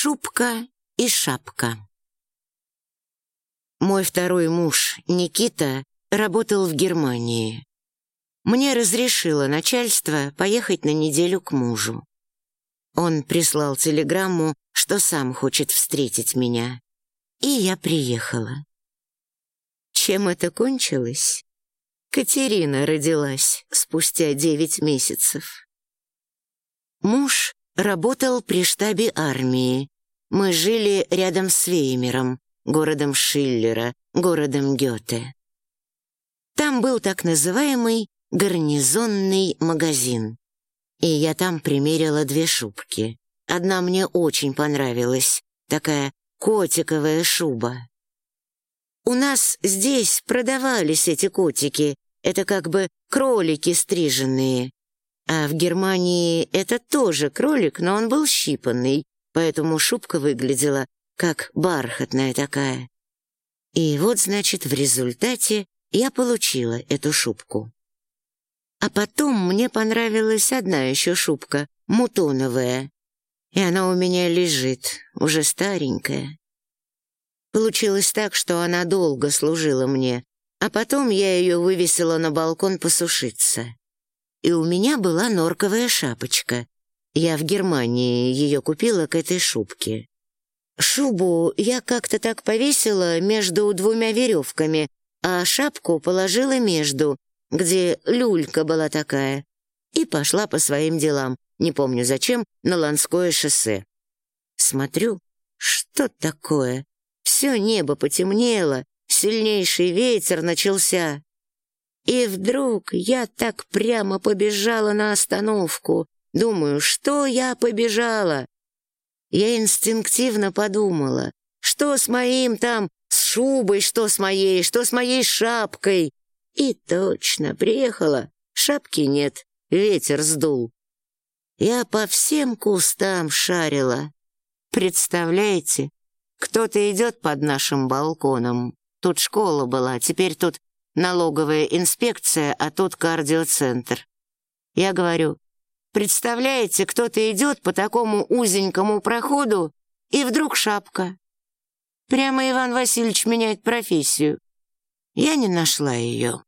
Шубка и шапка. Мой второй муж, Никита, работал в Германии. Мне разрешило начальство поехать на неделю к мужу. Он прислал телеграмму, что сам хочет встретить меня. И я приехала. Чем это кончилось? Катерина родилась спустя девять месяцев. Муж работал при штабе армии. Мы жили рядом с Веймером, городом Шиллера, городом Гёте. Там был так называемый гарнизонный магазин. И я там примерила две шубки. Одна мне очень понравилась, такая котиковая шуба. У нас здесь продавались эти котики, это как бы кролики стриженные. А в Германии это тоже кролик, но он был щипанный, поэтому шубка выглядела как бархатная такая. И вот, значит, в результате я получила эту шубку. А потом мне понравилась одна еще шубка, мутоновая, и она у меня лежит, уже старенькая. Получилось так, что она долго служила мне, а потом я ее вывесила на балкон посушиться. И у меня была норковая шапочка. Я в Германии ее купила к этой шубке. Шубу я как-то так повесила между двумя веревками, а шапку положила между, где люлька была такая, и пошла по своим делам, не помню зачем, на Ланское шоссе. Смотрю, что такое? Все небо потемнело, сильнейший ветер начался. И вдруг я так прямо побежала на остановку. Думаю, что я побежала? Я инстинктивно подумала, что с моим там, с шубой, что с моей, что с моей шапкой. И точно, приехала, шапки нет, ветер сдул. Я по всем кустам шарила. Представляете, кто-то идет под нашим балконом. Тут школа была, теперь тут налоговая инспекция, а тут кардиоцентр. Я говорю, Представляете, кто-то идет по такому узенькому проходу, и вдруг шапка. Прямо Иван Васильевич меняет профессию. Я не нашла ее.